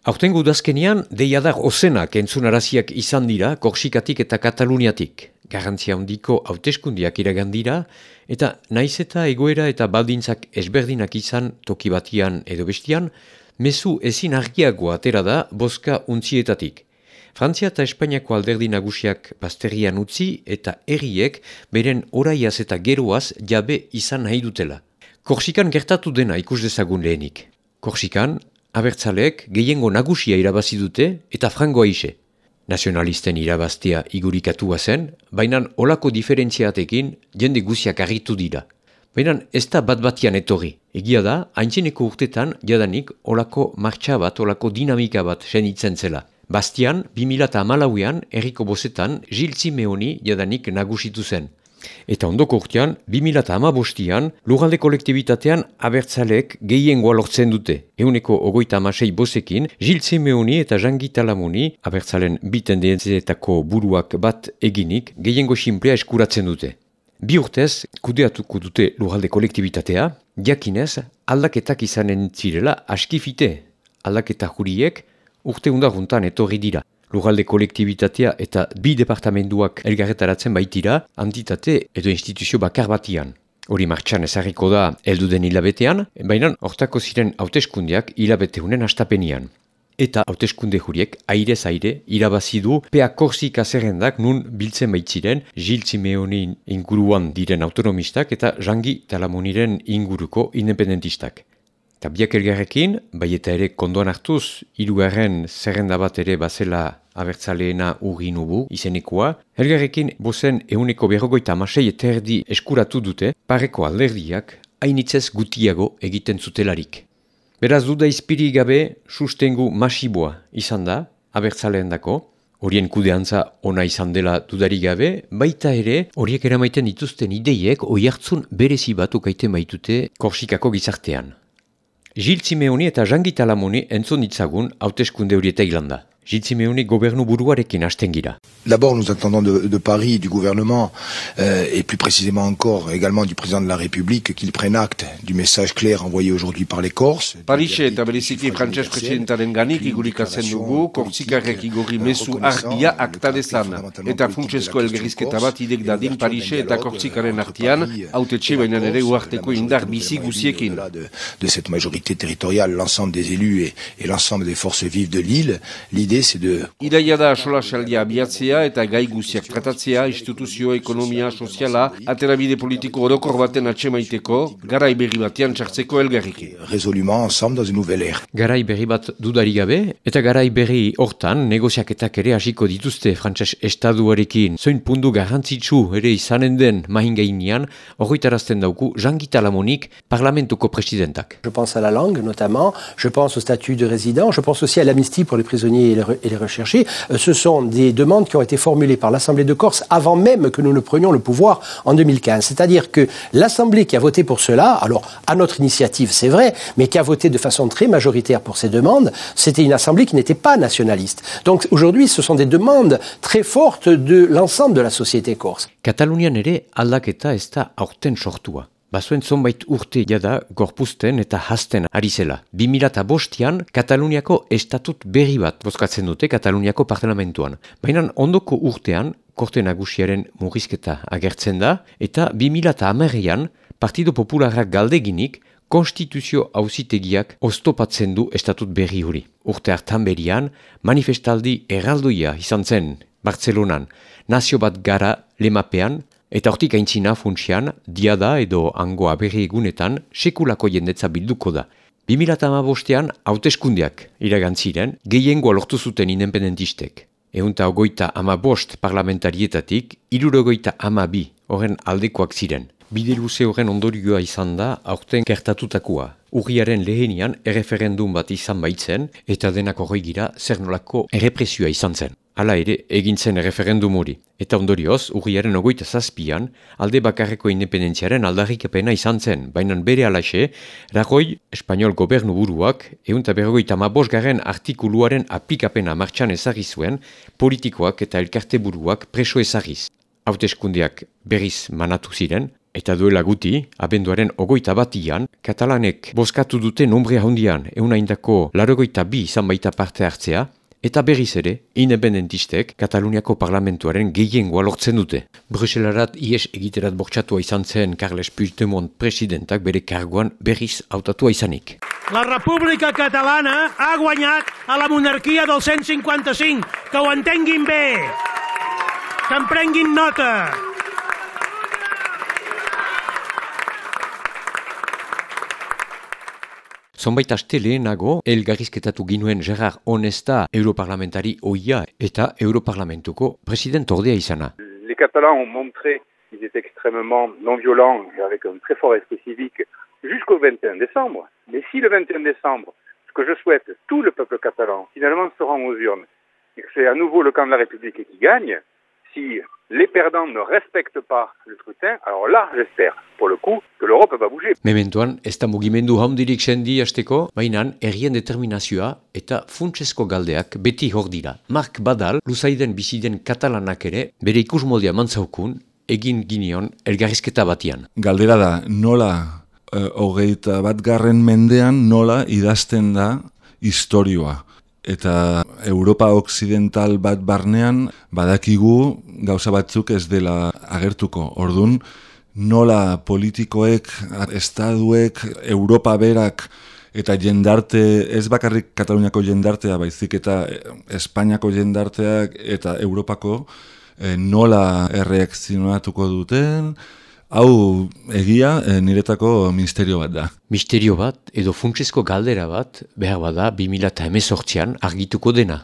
Aurten gudazkenian, deiadar ozenak entzunaraziak izan dira Korsikatik eta Kataluniatik. Garantzia handiko hauteskundiak iragandira, eta naiz eta egoera eta baldintzak ezberdinak izan toki batian edo bestian, mezu ezin argiago atera da boska untzietatik. Frantzia eta Espainiako alderdi nagusiak bazterian utzi eta erriek beren oraiaz eta geroaz jabe izan nahi dutela. Korsikan gertatu dena ikus dezagun lehenik. Korsikan, abertzaleek gehiengo nagusia irabazi dute eta frangoa ise. Nazionalisten irabaztea igurikatua zen, baina olako diferentziatekin jende guziak argitu dira. Baina ez da bat batian etorri. Egia da, haintzineko urtetan jadanik olako martxa bat, olako dinamika bat senitzen zela. Bastian, 2008an, erriko bozetan, Gilles Simeoni jadanik nagusitu zen. Eta ondoko urtean, 2008an, lugalde kolektibitatean abertzalek gehiengoa lortzen dute. Euneko ogoita amasei bosekin, Gil Simeoni eta Jangi Talamoni, abertzalen biten dienzetako buruak bat eginik, gehiengo simplea eskuratzen dute. Bi urtez, kudeatuko dute lugalde kolektibitatea, jakinez, aldaketak izanen zirela askifite. Aldaketa juriek urte undaruntan etorri dira lugalde kolektibitatea eta bi departamenduak elgarretaratzen baitira, antitate edo instituzio bakar batian. Hori martxan ezarriko da heldu den hilabetean, baina hortako ziren hauteskundeak hilabeteunen astapenian. Eta hauteskunde juriek aire aire irabazi du pea korsika zerrendak nun biltzen baitziren Gil Simeonin inguruan diren autonomistak eta Jangi Talamoniren inguruko independentistak. Eta biak elgarrekin, bai eta ere kondoan hartuz, irugarren zerrenda bat ere bazela abertzaleena urri nubu izenekoa, elgarrekin bozen euneko berrogoita amasei eta erdi eskuratu dute, pareko alderdiak hainitzez gutiago egiten zutelarik. Beraz duda izpiri gabe sustengu masiboa izan da, abertzaleen dako, horien kudeantza ona izan dela dudari gabe, baita ere horiek eramaiten dituzten ideiek oi hartzun berezi bat ukaiten baitute korsikako gizartean. Gilles Simeoni eta Jean Talamoni entzun ditzagun hauteskunde horieta ilanda. Gilles gobernu buruarekin hasten gira. D'abord, nous attendons de, de, Paris, du gouvernement, euh, et plus précisément encore également du président de la République, qu'il prenne acte du message clair envoyé aujourd'hui par les Corses. Paris eta bereziki frantses presidentaren ganik igurikatzen dugu, korsikarrek igorri mesu argia akta dezan. Eta funtsesko elgerizketa bat idek dadin Paris eta korsikaren artian, haute txe bainan ere uarteko indar bizi guziekin. De, de cette majorité territoriale, l'ensemble des élus et, et l'ensemble des forces vives de l'île, l'idée Iraia da sola saldia abiatzea eta gai guziak tratatzea, instituzio, ekonomia, soziala, aterabide politiko orokor baten atxemaiteko, garai berri batean txartzeko elgarriki. Resolument, ensemble, dans une nouvelle ère. Garai berri bat dudari gabe, eta garai berri hortan, negoziaketak ere hasiko dituzte frantses estaduarekin. Zoin pundu garrantzitsu ere izanen den mahingainean, horretarazten dauku Jean-Guita Lamonik, parlamentuko presidentak. Je pense à la langue, notamment, je pense au statut de résident, je pense aussi à l'amnistie pour les prisonniers et les rechercher, euh, ce sont des demandes qui ont été formulées par l'Assemblée de Corse avant même que nous ne prenions le pouvoir en 2015. C'est-à-dire que l'Assemblée qui a voté pour cela, alors à notre initiative c'est vrai, mais qui a voté de façon très majoritaire pour ces demandes, c'était une Assemblée qui n'était pas nationaliste. Donc aujourd'hui ce sont des demandes très fortes de l'ensemble de la société corse. Bazuen zonbait urte jada gorpuzten eta hasten ari zela. 2005an Kataluniako estatut berri bat bozkatzen dute Kataluniako parlamentuan. Baina ondoko urtean, korte nagusiaren murrizketa agertzen da, eta 2008an Partido Popularrak galdeginik konstituzio hauzitegiak oztopatzen du estatut berri huri. Urte hartan berian, manifestaldi erraldoia izan zen Bartzelonan, nazio bat gara lemapean, Eta hortik aintzina funtsian, diada edo angoa berri egunetan, sekulako jendetza bilduko da. 2008an, hauteskundeak iragantziren, gehiengoa lortu zuten independentistek. Eunta ogoita ama bost parlamentarietatik, irurogoita ama bi, horren aldekoak ziren. Bide luze horren ondorioa izan da, aurten kertatutakoa. Urriaren lehenian, erreferendum bat izan baitzen, eta denak horroi gira, zer nolako errepresioa izan zen. Hala ere, egintzen referendum hori. Eta ondorioz, urriaren ogoita zazpian, alde bakarreko independentziaren aldarrikapena izan zen, baina bere alaxe, Ragoi, Espanol gobernu buruak, eunta berrogoita mabosgarren artikuluaren aplikapena martxan ezagri zuen, politikoak eta elkarte buruak preso ezagiz. Hauteskundeak berriz manatu ziren, Eta duela guti, abenduaren ogoita batian, katalanek boskatu dute nombrea hondian eunaindako larogoita bi izan baita parte hartzea, eta berriz ere, independentistek Kataluniako parlamentuaren gehiengoa lortzen dute. Bruselarat ies egiterat bortxatua izan zen Carles Puigdemont presidentak bere karguan berriz autatua izanik. La República Catalana ha guanyat a la monarquia del 155, que ho entenguin bé, que en prenguin nota. Les Catalans ont montré qu'ils étaient extrêmement non violents et avec un très fort esprit civique jusqu'au 21 décembre. Mais si le 21 décembre, ce que je souhaite, tout le peuple catalan finalement se rend aux urnes et que c'est à nouveau le camp de la République qui gagne, si les perdants ne respectent pas le scrutin, alors là, j'espère, pour le coup, que l'Europe va bouger. Mementoan, ez da mugimendu haundirik sendi hasteko, bainan errien determinazioa eta funtsesko galdeak beti hor dira. Mark Badal, luzaiden biziden katalanak ere, bere ikusmoldea mantzaukun, egin ginion elgarrizketa batian. Galdera da, nola uh, hogeita bat garren mendean, nola idazten da historioa eta Europa Occidental bat barnean badakigu gauza batzuk ez dela agertuko. Ordun nola politikoek, estaduek, Europa berak eta jendarte, ez bakarrik Kataluniako jendartea, baizik eta Espainiako jendarteak eta Europako eh, nola erreakzionatuko duten, Hau egia e, niretako misterio bat da. Misterio bat edo funtsezko galdera bat behar bada 2018an argituko dena.